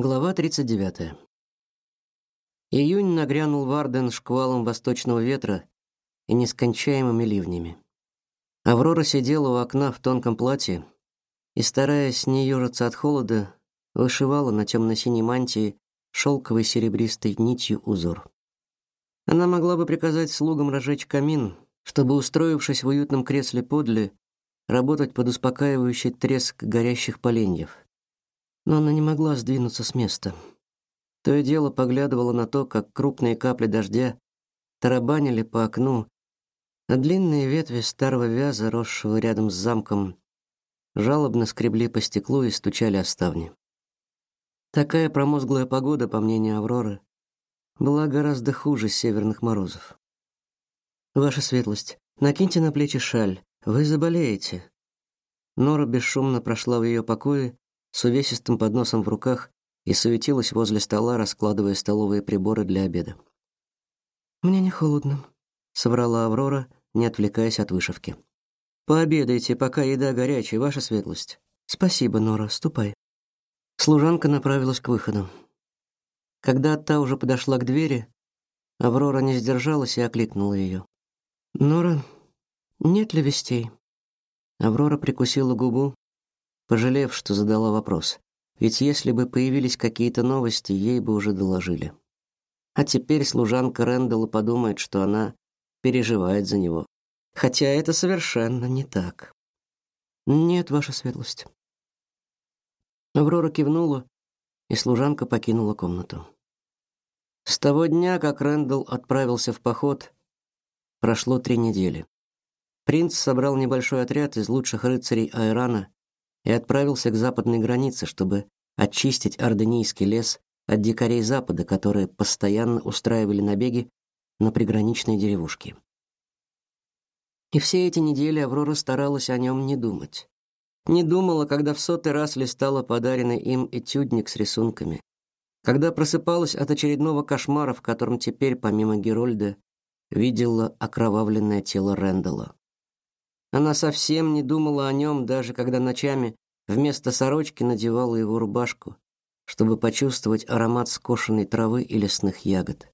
Глава 39. Июнь нагрянул в Арден шквалом восточного ветра и нескончаемыми ливнями. Аврора сидела у окна в тонком платье и, стараясь не ежиться от холода, вышивала на темно-синей мантии шелковой серебристой нитью узор. Она могла бы приказать слугам разжечь камин, чтобы, устроившись в уютном кресле подле, работать под успокаивающий треск горящих поленьев но она не могла сдвинуться с места. То и дело поглядывала на то, как крупные капли дождя тарабанили по окну, а длинные ветви старого вяза, росшего рядом с замком, жалобно скребли по стеклу и стучали о ставни. Такая промозглая погода, по мнению Авроры, была гораздо хуже северных морозов. Ваша светлость, накиньте на плечи шаль, вы заболеете. Нора бесшумно прошла в ее покои с увесистым подносом в руках и суетилась возле стола, раскладывая столовые приборы для обеда. Мне не холодно, соврала Аврора, не отвлекаясь от вышивки. Пообедайте, пока еда горячая, ваша светлость. Спасибо, Нора, ступай. Служанка направилась к выходу. Когда та уже подошла к двери, Аврора не сдержалась и окликнула ее. Нора, нет ли вестей? Аврора прикусила губу, пожалев, что задала вопрос. Ведь если бы появились какие-то новости, ей бы уже доложили. А теперь служанка Рэндалла подумает, что она переживает за него. Хотя это совершенно не так. Нет, ваша светлость. Аврора кивнула, и служанка покинула комнату. С того дня, как Рэндалл отправился в поход, прошло три недели. Принц собрал небольшой отряд из лучших рыцарей Айрана и отправился к западной границе, чтобы очистить Орденийский лес от дикарей Запада, которые постоянно устраивали набеги на приграничные деревушки. И все эти недели Аврора старалась о нем не думать. Не думала, когда в сотый раз листала подаренный им этюдник с рисунками, когда просыпалась от очередного кошмара, в котором теперь, помимо Герольда, видела окровавленное тело Рэндала. Она совсем не думала о нем, даже когда ночами вместо сорочки надевала его рубашку, чтобы почувствовать аромат скошенной травы и лесных ягод.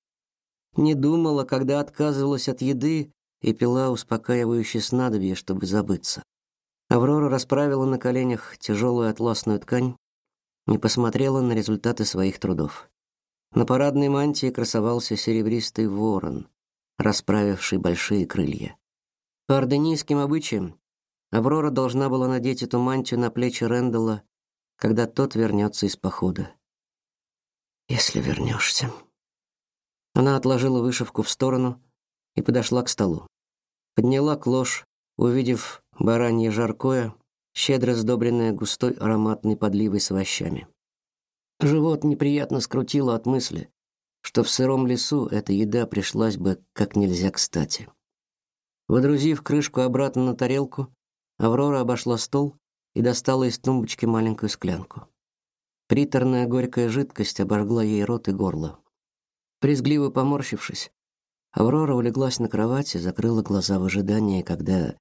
Не думала, когда отказывалась от еды и пила успокаивающее снадобье, чтобы забыться. Аврора расправила на коленях тяжелую атласную ткань и посмотрела на результаты своих трудов. На парадной мантии красовался серебристый ворон, расправивший большие крылья. По орденийским обычаям Аврора должна была надеть эту мантию на плечи Рендела, когда тот вернется из похода. Если вернешься. Она отложила вышивку в сторону и подошла к столу. Подняла клош, увидев баранье жаркое, щедро сдобренное густой ароматной подливой с овощами. Живот неприятно скрутило от мысли, что в сыром лесу эта еда пришлась бы как нельзя кстати. Водрузив крышку обратно на тарелку, Аврора обошла стол и достала из тумбочки маленькую склянку. Приторная горькая жидкость обожгла ей рот и горло. Презрительно поморщившись, Аврора улеглась на кровати, закрыла глаза в ожидании, когда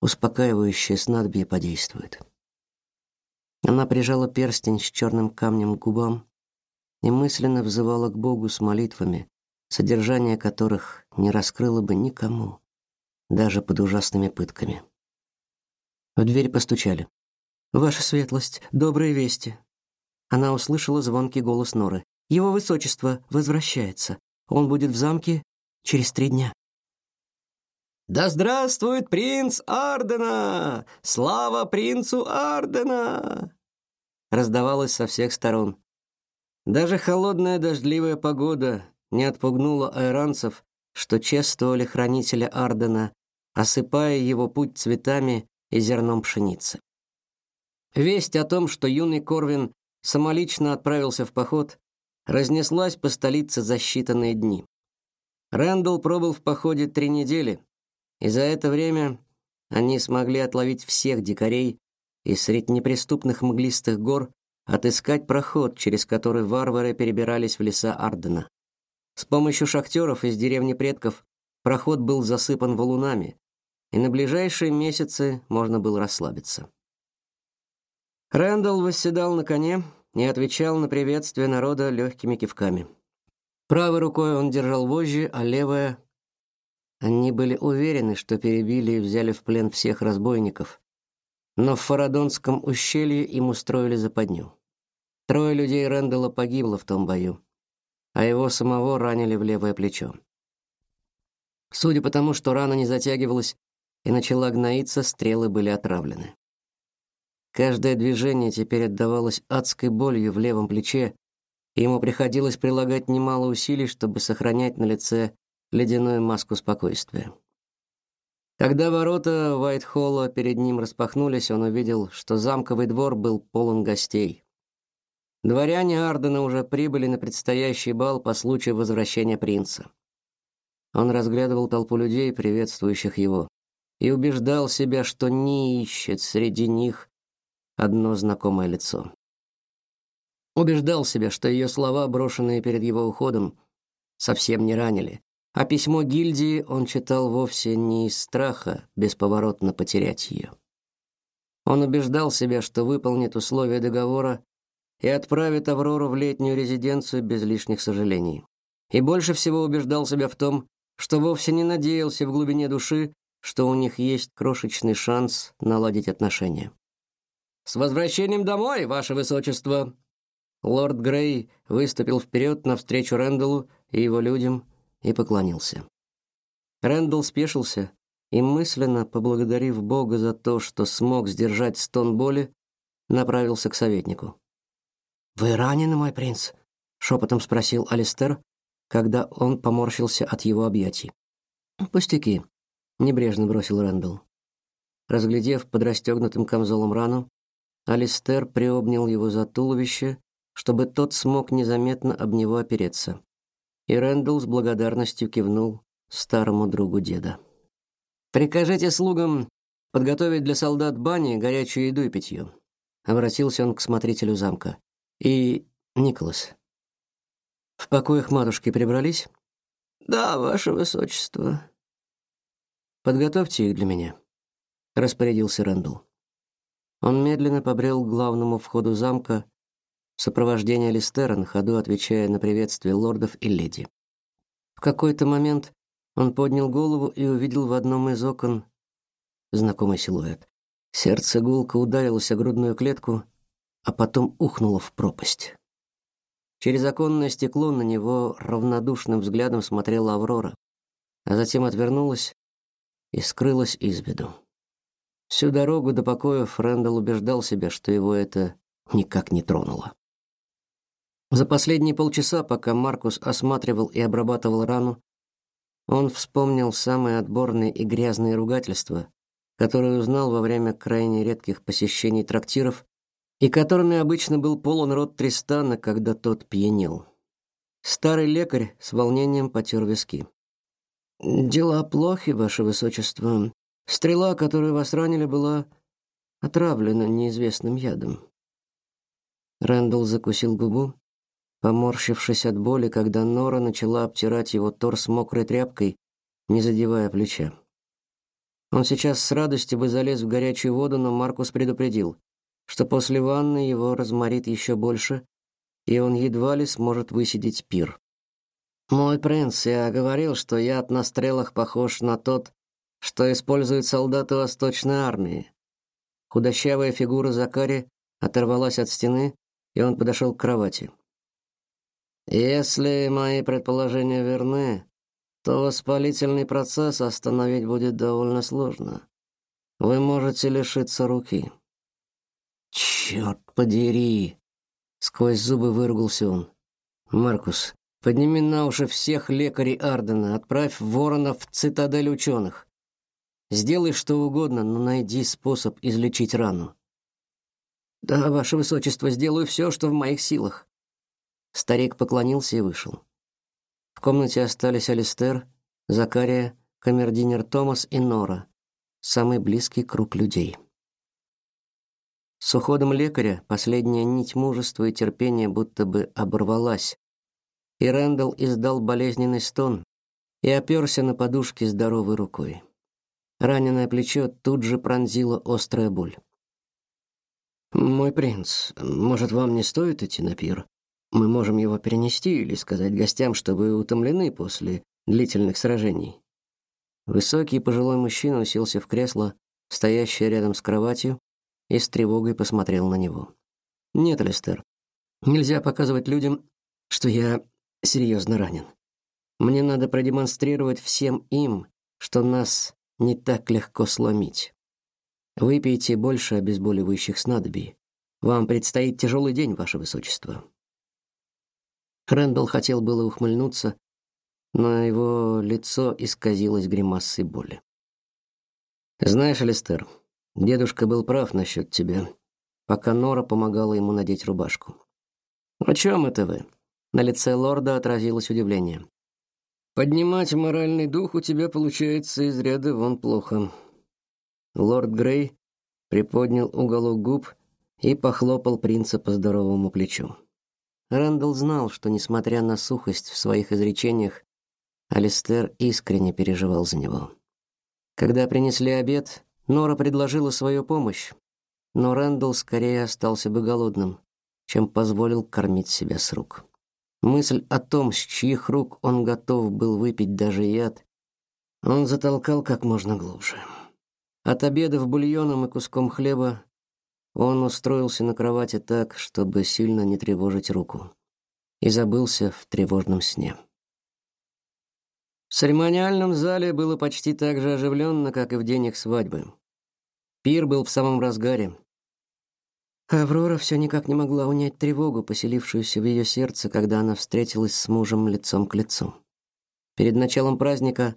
успокаивающее снадобье подействует. Она прижала перстень с черным камнем к губам и мысленно взывала к Богу с молитвами, содержание которых не раскрыла бы никому даже под ужасными пытками. В дверь постучали. Ваша светлость, добрые вести. Она услышала звонкий голос Норы. Его высочество возвращается. Он будет в замке через три дня. Да здравствует принц Ардена! Слава принцу Ардена! Раздавалось со всех сторон. Даже холодная дождливая погода не отпугнула айранцев, что чествовали хранителя Ардена осыпая его путь цветами и зерном пшеницы. Весть о том, что юный Корвин самолично отправился в поход, разнеслась по столице за считанные дни. Рэндалл пробыл в походе три недели, и за это время они смогли отловить всех дикарей и среди неприступных мглистых гор отыскать проход, через который варвары перебирались в леса Ардена. С помощью шахтеров из деревни предков проход был засыпан валунами, и на ближайшие месяцы можно было расслабиться. Рэндалл восседал на коне и отвечал на приветствие народа легкими кивками. Правой рукой он держал вожжи, а левая Они были уверены, что перебили и взяли в плен всех разбойников. Но в Фарадонском ущелье им устроили западню. Трое людей Рэндала погибло в том бою, а его самого ранили в левое плечо. Судя по тому, что рана не затягивалась и начала гноиться, стрелы были отравлены. Каждое движение теперь отдавалось адской болью в левом плече, и ему приходилось прилагать немало усилий, чтобы сохранять на лице ледяную маску спокойствия. Когда ворота Уайт-Холла перед ним распахнулись, он увидел, что замковый двор был полон гостей. Дворяне Ардена уже прибыли на предстоящий бал по случаю возвращения принца. Он разглядывал толпу людей, приветствующих его, и убеждал себя, что не ищет среди них одно знакомое лицо. Убеждал себя, что ее слова, брошенные перед его уходом, совсем не ранили, а письмо гильдии он читал вовсе не из страха бесповоротно потерять ее. Он убеждал себя, что выполнит условия договора и отправит Аврору в летнюю резиденцию без лишних сожалений. И больше всего убеждал себя в том, что вовсе не надеялся в глубине души, что у них есть крошечный шанс наладить отношения. С возвращением домой, ваше высочество. Лорд Грей выступил вперед навстречу Ренделу и его людям и поклонился. Рендел спешился и мысленно поблагодарив Бога за то, что смог сдержать стон боли, направился к советнику. Вы ранены, мой принц? шепотом спросил Алистер, когда он поморщился от его объятий. Пустяки, небрежно бросил Рендел. Разглядев под расстегнутым камзолом рану, Алистер приобнял его за туловище, чтобы тот смог незаметно об него опереться. И Рендел с благодарностью кивнул старому другу деда. Прикажите слугам подготовить для солдат бани горячую еду и питье. Обратился он к смотрителю замка. И Николас. В покоях матушки прибрались? Да, ваше высочество. Подготовьте их для меня, распорядился Рэндалл. Он медленно побрел к главному входу замка в сопровождении Листера, на ходу отвечая на приветствие лордов и леди. В какой-то момент он поднял голову и увидел в одном из окон знакомый силуэт. Сердце гулко ударилось о грудную клетку, а потом ухнуло в пропасть. Через оконное стекло на него равнодушным взглядом смотрела Аврора, а затем отвернулась и скрылась из виду. Всю дорогу до покоя Френдел убеждал себя, что его это никак не тронуло. За последние полчаса, пока Маркус осматривал и обрабатывал рану, он вспомнил самые отборные и грязные ругательства, которые узнал во время крайне редких посещений трактиров и которыми обычно был полон рот Тристана, когда тот пьянел. Старый лекарь с волнением потер виски. Дела плохи, ваше высочество. Стрела, которую вас ранили, была отравлена неизвестным ядом. Рэндалл закусил губу, поморщившись от боли, когда Нора начала обтирать его торс мокрой тряпкой, не задевая плеча. Он сейчас с радостью бы залез в горячую воду, но Маркус предупредил, что после ванны его разморит еще больше, и он едва ли сможет высидеть пир. Мой принц, я говорил, что яд на стрелах похож на тот, что используют солдаты Восточной армии. Худощавая фигура Закари оторвалась от стены, и он подошел к кровати. Если мои предположения верны, то воспалительный процесс остановить будет довольно сложно. Вы можете лишиться руки. Черт подери, сквозь зубы выругался он. Маркус, Подними на уши всех лекарей Ардена, отправь Ворона в цитадель ученых. Сделай что угодно, но найди способ излечить рану. Да, ваше высочество, сделаю все, что в моих силах. Старик поклонился и вышел. В комнате остались Алистер, Закария, камердинер Томас и Нора, самый близкий круг людей. С уходом лекаря последняя нить мужества и терпения будто бы оборвалась, и Рэндалл издал болезненный стон и оперся на подушке здоровой рукой. Раненое плечо тут же пронзила острая боль. Мой принц, может, вам не стоит идти на пир? Мы можем его перенести или сказать гостям, что вы утомлены после длительных сражений. Высокий пожилой мужчина уселся в кресло, стоящее рядом с кроватью, и с тревогой посмотрел на него. Нет, Лестер. Нельзя показывать людям, что я серьезно ранен. Мне надо продемонстрировать всем им, что нас не так легко сломить. Выпейте больше обезболивающих снадобий. Вам предстоит тяжелый день, ваше высочество. Рэндалл хотел было ухмыльнуться, но его лицо исказилось гримасой боли. Знаешь, Лестер, дедушка был прав насчет тебя, пока Нора помогала ему надеть рубашку. О чем это вы? На лице лорда отразилось удивление. Поднимать моральный дух у тебя получается из ряда вон плохо. Лорд Грей приподнял уголок губ и похлопал принца по здоровому плечу. Рэндалл знал, что несмотря на сухость в своих изречениях, Алистер искренне переживал за него. Когда принесли обед, Нора предложила свою помощь, но Рэндалл скорее остался бы голодным, чем позволил кормить себя с рук. Мысль о том, с чьих рук он готов был выпить даже яд, он затолкал как можно глубже. От обеда в бульоном и куском хлеба он устроился на кровати так, чтобы сильно не тревожить руку, и забылся в тревожном сне. В церемониальном зале было почти так же оживленно, как и в день их свадьбы. Пир был в самом разгаре. Аврора все никак не могла унять тревогу, поселившуюся в ее сердце, когда она встретилась с мужем лицом к лицу. Перед началом праздника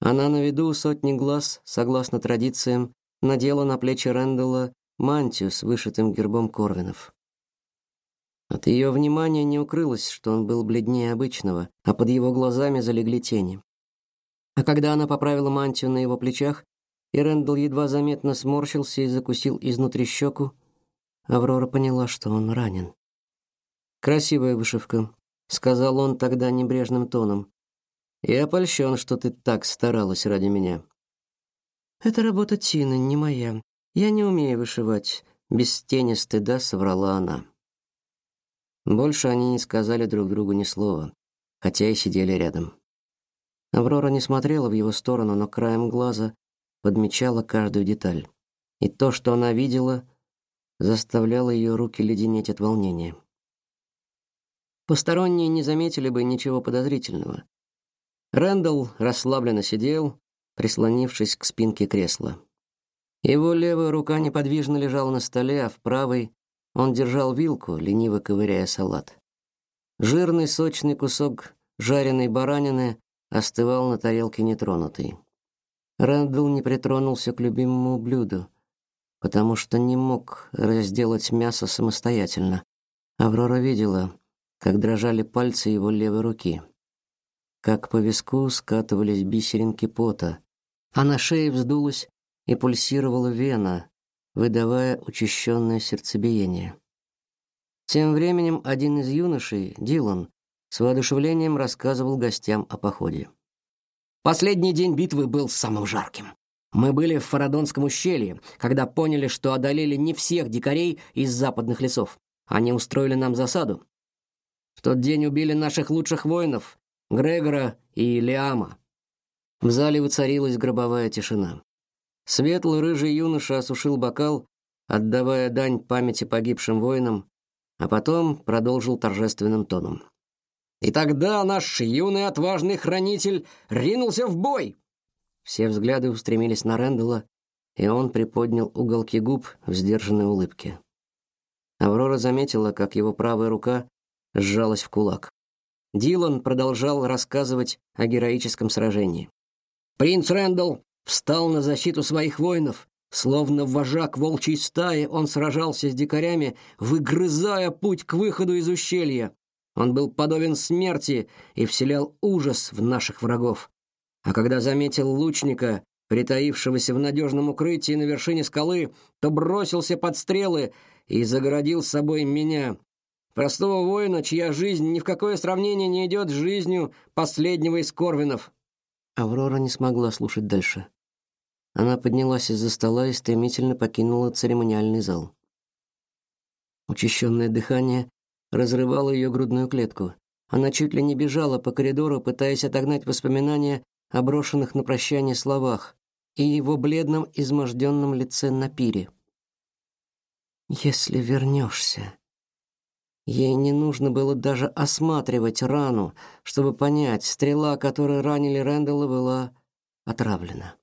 она на виду сотни глаз, согласно традициям, надела на плечи Рэндалла мантию с вышитым гербом Корвинов. От ее внимания не укрылось, что он был бледнее обычного, а под его глазами залегли тени. А когда она поправила мантию на его плечах, и Рэндалл едва заметно сморщился и закусил изнутри щеку, Аврора поняла, что он ранен. «Красивая вышивка», — сказал он тогда небрежным тоном. «Я польщен, что ты так старалась ради меня». «Это работа Тины, не моя. Я не умею вышивать», — без тени стыда соврала она. Больше они не сказали друг другу ни слова, хотя и сидели рядом. Аврора не смотрела в его сторону, но краем глаза подмечала каждую деталь. И то, что она видела, заставляло ее руки леденеть от волнения. Посторонние не заметили бы ничего подозрительного. Рэндалл расслабленно сидел, прислонившись к спинке кресла. Его левая рука неподвижно лежала на столе, а в правой он держал вилку, лениво ковыряя салат. Жирный сочный кусок жареной баранины остывал на тарелке нетронутый. Рэндалл не притронулся к любимому блюду, потому что не мог разделать мясо самостоятельно. Аврора видела, как дрожали пальцы его левой руки, как по виску скатывались бисеринки пота, а на шее вздулась и пульсировала вена, выдавая учащенное сердцебиение. Тем временем один из юношей, Дилан, с воодушевлением рассказывал гостям о походе. Последний день битвы был самым жарким. Мы были в Фарадонском ущелье, когда поняли, что одолели не всех дикарей из западных лесов. Они устроили нам засаду. В тот день убили наших лучших воинов, Грегора и Лиама. В зале воцарилась гробовая тишина. Светлый рыжий юноша осушил бокал, отдавая дань памяти погибшим воинам, а потом продолжил торжественным тоном. И тогда наш юный отважный хранитель ринулся в бой. Все взгляды устремились на Рэндалла, и он приподнял уголки губ в сдержанной улыбке. Аврора заметила, как его правая рука сжалась в кулак. Дилан продолжал рассказывать о героическом сражении. Принц Рэндалл встал на защиту своих воинов, словно вожак волчьей стаи, он сражался с дикарями, выгрызая путь к выходу из ущелья. Он был подобен смерти и вселял ужас в наших врагов а когда заметил лучника, притаившегося в надежном укрытии на вершине скалы, то бросился под стрелы и загородил с собой меня, простого воина, чья жизнь ни в какое сравнение не идет с жизнью последнего из Корвинов. Аврора не смогла слушать дальше. Она поднялась из-за стола и стремительно покинула церемониальный зал. Учащенное дыхание разрывало ее грудную клетку. Она чуть ли не бежала по коридору, пытаясь отогнать воспоминания о брошенных на прощание словах и его бледном, изможденном лице на пире. «Если вернешься...» Ей не нужно было даже осматривать рану, чтобы понять, стрела, которой ранили Рэндалла, была отравлена.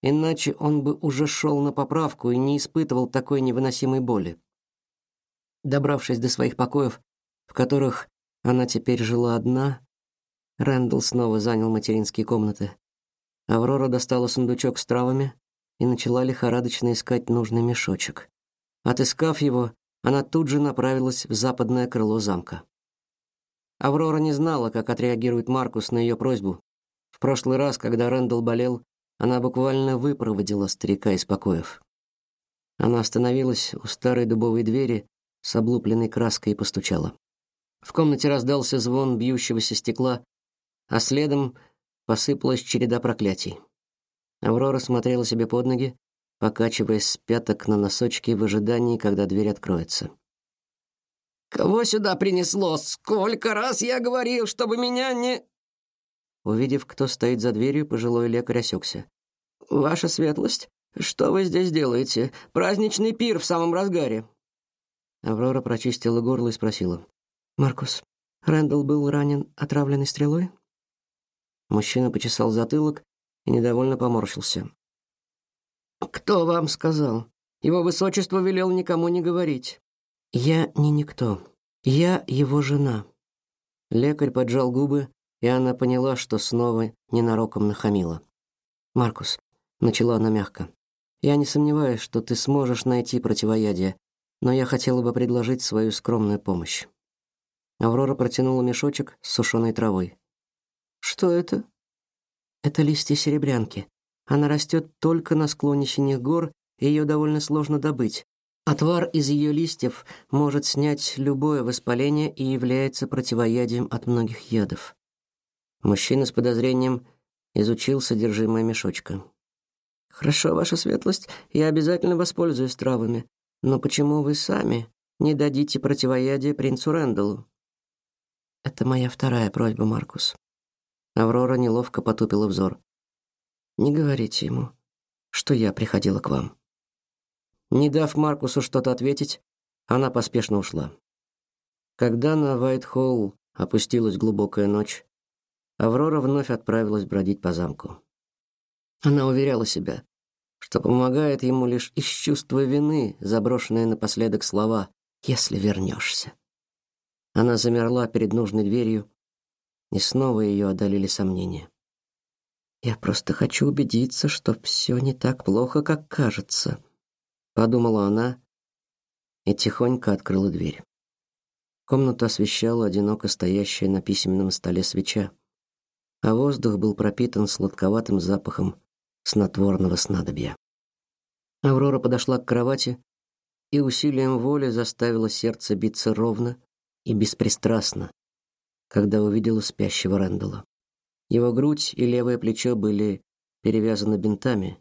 Иначе он бы уже шел на поправку и не испытывал такой невыносимой боли. Добравшись до своих покоев, в которых она теперь жила одна, Рэндалл снова занял материнские комнаты. Аврора достала сундучок с травами и начала лихорадочно искать нужный мешочек. Отыскав его, она тут же направилась в западное крыло замка. Аврора не знала, как отреагирует Маркус на ее просьбу. В прошлый раз, когда Рэндалл болел, она буквально выпроводила старика из покоев. Она остановилась у старой дубовой двери с облупленной краской и постучала. В комнате раздался звон бьющегося стекла, а следом посыпалась череда проклятий. Аврора смотрела себе под ноги, покачиваясь с пяток на носочки в ожидании, когда дверь откроется. «Кого сюда принесло? Сколько раз я говорил, чтобы меня не...» Увидев, кто стоит за дверью, пожилой лекарь осекся. «Ваша светлость, что вы здесь делаете? Праздничный пир в самом разгаре!» Аврора прочистила горло и спросила. «Маркус, Рэндалл был ранен отравленной стрелой?» Мужчина почесал затылок и недовольно поморщился. «Кто вам сказал? Его высочество велел никому не говорить». «Я не никто. Я его жена». Лекарь поджал губы, и она поняла, что снова ненароком нахамила. «Маркус», — начала она мягко, — «я не сомневаюсь, что ты сможешь найти противоядие, но я хотела бы предложить свою скромную помощь». Аврора протянула мешочек с сушеной травой. Что это? Это листья серебрянки. Она растет только на склоне синих гор, и ее довольно сложно добыть. Отвар из ее листьев может снять любое воспаление и является противоядием от многих ядов. Мужчина с подозрением изучил содержимое мешочка. Хорошо, ваша светлость, я обязательно воспользуюсь травами. Но почему вы сами не дадите противоядие принцу Рэндаллу? Это моя вторая просьба, Маркус. Аврора неловко потупила взор. Не говорите ему, что я приходила к вам. Не дав Маркусу что-то ответить, она поспешно ушла. Когда на Вайтхолл опустилась глубокая ночь, Аврора вновь отправилась бродить по замку. Она уверяла себя, что помогает ему лишь из чувства вины, заброшенные напоследок слова «если вернешься». Она замерла перед нужной дверью, и снова ее одолели сомнения. Я просто хочу убедиться, что все не так плохо, как кажется, подумала она и тихонько открыла дверь. Комнату освещала одиноко стоящая на письменном столе свеча, а воздух был пропитан сладковатым запахом снотворного снадобья. Аврора подошла к кровати и усилием воли заставила сердце биться ровно и беспристрастно, когда увидела спящего Рэндалла. Его грудь и левое плечо были перевязаны бинтами,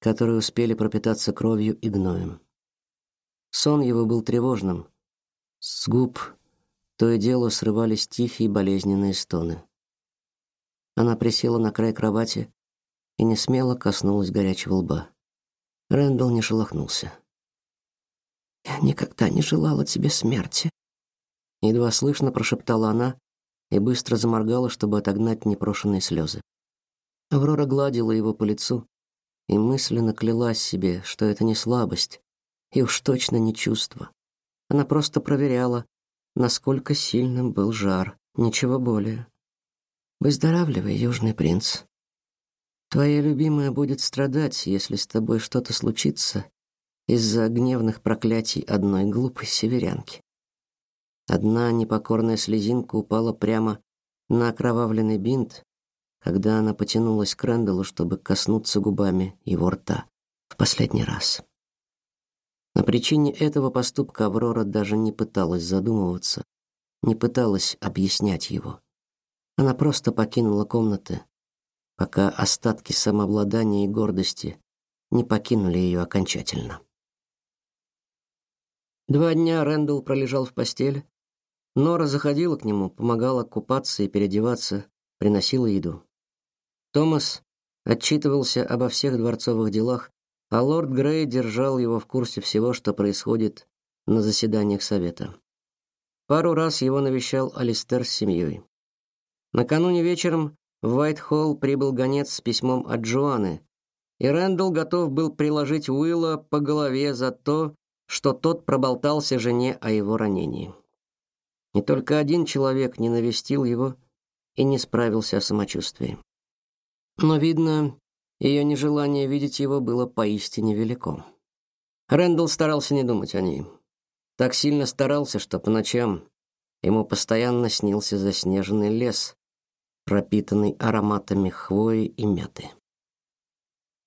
которые успели пропитаться кровью и гноем. Сон его был тревожным. С губ то и дело срывались тихие болезненные стоны. Она присела на край кровати и не смело коснулась горячего лба. Рэндалл не шелохнулся. «Я никогда не желала тебе смерти», — едва слышно прошептала она, и быстро заморгала, чтобы отогнать непрошенные слезы. Аврора гладила его по лицу и мысленно клялась себе, что это не слабость и уж точно не чувство. Она просто проверяла, насколько сильным был жар, ничего более. Выздоравливай, южный принц. Твоя любимая будет страдать, если с тобой что-то случится из-за гневных проклятий одной глупой северянки. Одна непокорная слезинка упала прямо на окровавленный бинт, когда она потянулась к Рэндаллу, чтобы коснуться губами его рта в последний раз. На причине этого поступка Аврора даже не пыталась задумываться, не пыталась объяснять его. Она просто покинула комнаты, пока остатки самообладания и гордости не покинули ее окончательно. Два дня Рэндалл пролежал в постели. Нора заходила к нему, помогала купаться и переодеваться, приносила еду. Томас отчитывался обо всех дворцовых делах, а лорд Грей держал его в курсе всего, что происходит на заседаниях совета. Пару раз его навещал Алистер с семьей. Накануне вечером в Уайт-Холл прибыл гонец с письмом от Джоанны, и Рэндалл готов был приложить Уилла по голове за то, что тот проболтался жене о его ранении. Не только один человек не навестил его и не справился о самочувствии. Но видно, ее нежелание видеть его было поистине велико. Рэндалл старался не думать о ней. Так сильно старался, что по ночам ему постоянно снился заснеженный лес, пропитанный ароматами хвои и мяты.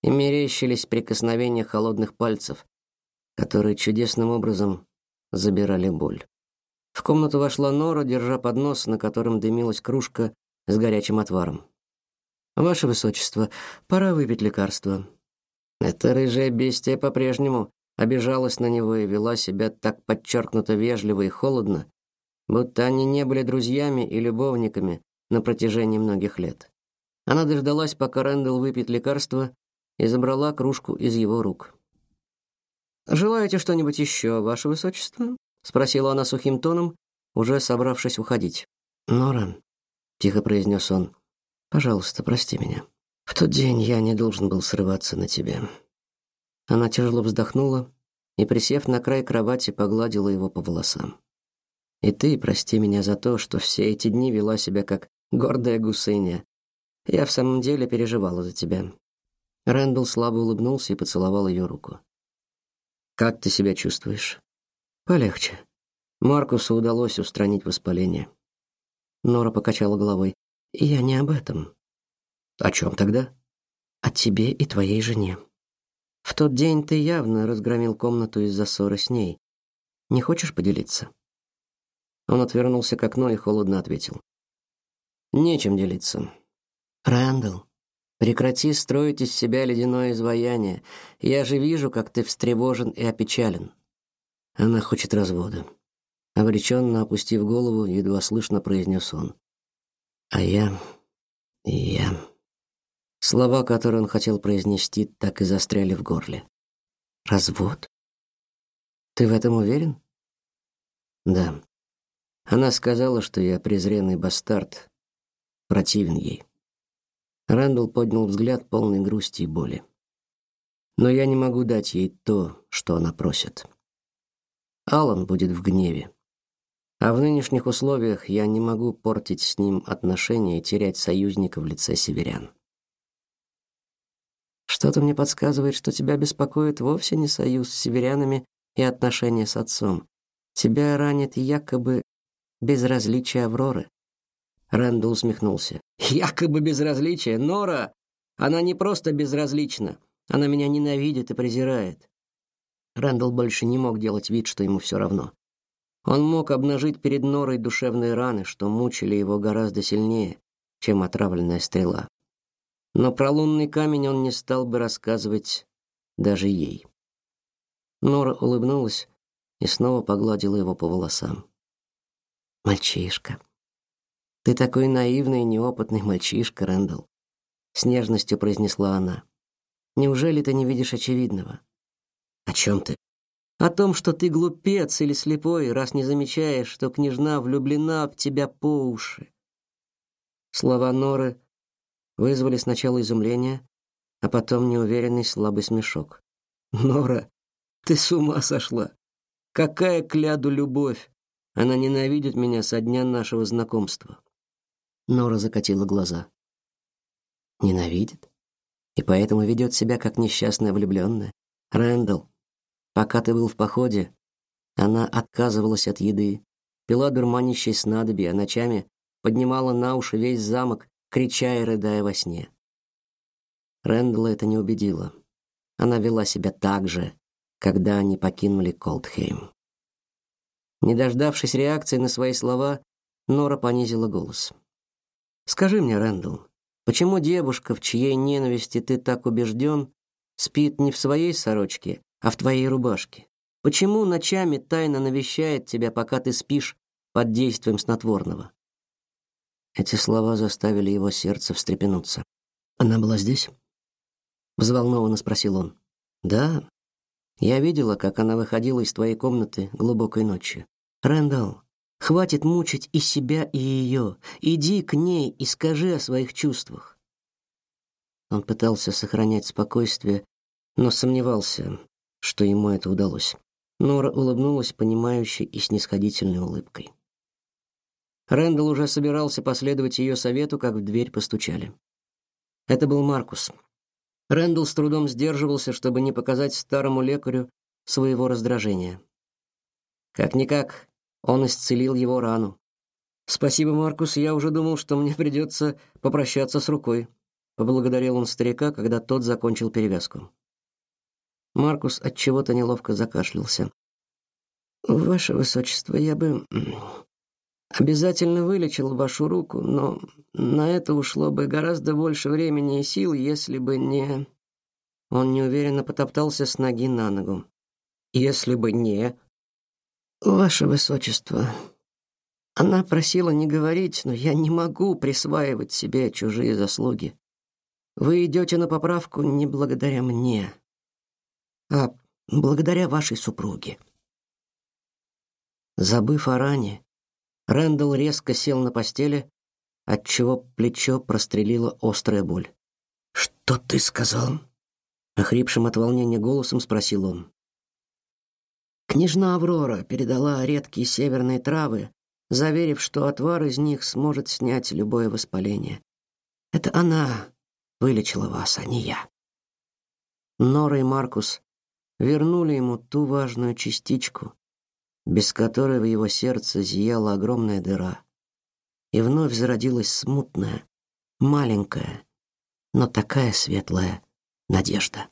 И мерещились прикосновения холодных пальцев, которые чудесным образом забирали боль. В комнату вошла Нора, держа поднос, на котором дымилась кружка с горячим отваром. Ваше высочество, пора выпить лекарство. Эта рыжая бестия по-прежнему обижалась на него и вела себя так подчеркнуто вежливо и холодно, будто они не были друзьями и любовниками на протяжении многих лет. Она дождалась, пока Рэндалл выпьет лекарство, и забрала кружку из его рук. Желаете что-нибудь еще, ваше высочество? Спросила она сухим тоном, уже собравшись уходить. Нора, тихо произнес он. Пожалуйста, прости меня. В тот день я не должен был срываться на тебя. Она тяжело вздохнула и, присев на край кровати, погладила его по волосам. И ты прости меня за то, что все эти дни вела себя как гордая гусыня. Я в самом деле переживала за тебя. Рэндалл слабо улыбнулся и поцеловал ее руку. Как ты себя чувствуешь? Полегче. Маркусу удалось устранить воспаление. Нора покачала головой. Я не об этом. О чем тогда? О тебе и твоей жене. В тот день ты явно разгромил комнату из-за ссоры с ней. Не хочешь поделиться? Он отвернулся к окну и холодно ответил: Нечем делиться. Рэндалл, Прекрати строить из себя ледяное изваяние. Я же вижу, как ты встревожен и опечален. Она хочет развода. Обреченно опустив голову, едва слышно произнес он. А я... я... Слова, которые он хотел произнести, так и застряли в горле. Развод? Ты в этом уверен? Да. Она сказала, что я презренный бастард, противен ей. Рэндалл поднял взгляд полный грусти и боли. Но я не могу дать ей то, что она просит. Алан будет в гневе. А в нынешних условиях я не могу портить с ним отношения и терять союзника в лице северян. Что-то мне подсказывает, что тебя беспокоит вовсе не союз с северянами и отношения с отцом. Тебя ранит якобы безразличие Авроры. Рэндалл усмехнулся. Якобы безразличие, Нора, она не просто безразлична, она меня ненавидит и презирает. Рэндалл больше не мог делать вид, что ему все равно. Он мог обнажить перед Норой душевные раны, что мучили его гораздо сильнее, чем отравленная стрела. Но про лунный камень он не стал бы рассказывать даже ей. Нора улыбнулась и снова погладила его по волосам. Мальчишка, ты такой наивный и неопытный мальчишка, Рэндалл, с нежностью произнесла она. Неужели ты не видишь очевидного? О чем ты? О том, что ты глупец или слепой, раз не замечаешь, что княжна влюблена в тебя по уши. Слова Норы вызвали сначала изумление, а потом неуверенный слабый смешок. Нора, ты с ума сошла? Какая кляду любовь! Она ненавидит меня со дня нашего знакомства. Нора закатила глаза. Ненавидит и поэтому ведет себя как несчастная влюбленная. Рэндалл, пока ты был в походе, она отказывалась от еды, пила дурманящие снадобья, а ночами поднимала на уши весь замок, крича и рыдая во сне. Рэндалла это не убедило. Она вела себя так же, когда они покинули Колдхейм. Не дождавшись реакции на свои слова, Нора понизила голос. Скажи мне, Рэндалл, почему девушка, в чьей ненависти ты так убежден, спит не в своей сорочке, а в твоей рубашке? Почему ночами тайно навещает тебя, пока ты спишь под действием снотворного? Эти слова заставили его сердце встрепенуться. Она была здесь? взволнованно спросил он. Да. Я видела, как она выходила из твоей комнаты глубокой ночью. Рэндалл, хватит мучить и себя, и ее. Иди к ней и скажи о своих чувствах. Он пытался сохранять спокойствие, но сомневался, что ему это удалось. Нора улыбнулась понимающей и снисходительной улыбкой. Рэндалл уже собирался последовать ее совету, как в дверь постучали. Это был Маркус. Рэндалл с трудом сдерживался, чтобы не показать старому лекарю своего раздражения. Как-никак, он исцелил его рану. «Спасибо, Маркус, я уже думал, что мне придется попрощаться с рукой», — поблагодарил он старика, когда тот закончил перевязку. Маркус от чего-то неловко закашлялся. «Ваше Высочество, я бы Обязательно вылечил вашу руку, но на это ушло бы гораздо больше времени и сил, если бы не Он неуверенно потоптался с ноги на ногу. Если бы не Ваше высочество. Она просила не говорить, но я не могу присваивать себе чужие заслуги. Вы идете на поправку не благодаря мне, а благодаря вашей супруге. Забыв о ране, Рэндалл резко сел на постели, отчего плечо прострелила острая боль. «Что ты сказал?» Охрипшим от волнения голосом спросил он. Княжна Аврора передала редкие северные травы, заверив, что отвар из них сможет снять любое воспаление. Это она вылечила вас, а не я. Нора и Маркус вернули ему ту важную частичку, без которой в его сердце зияла огромная дыра, и вновь зародилась смутная, маленькая, но такая светлая надежда.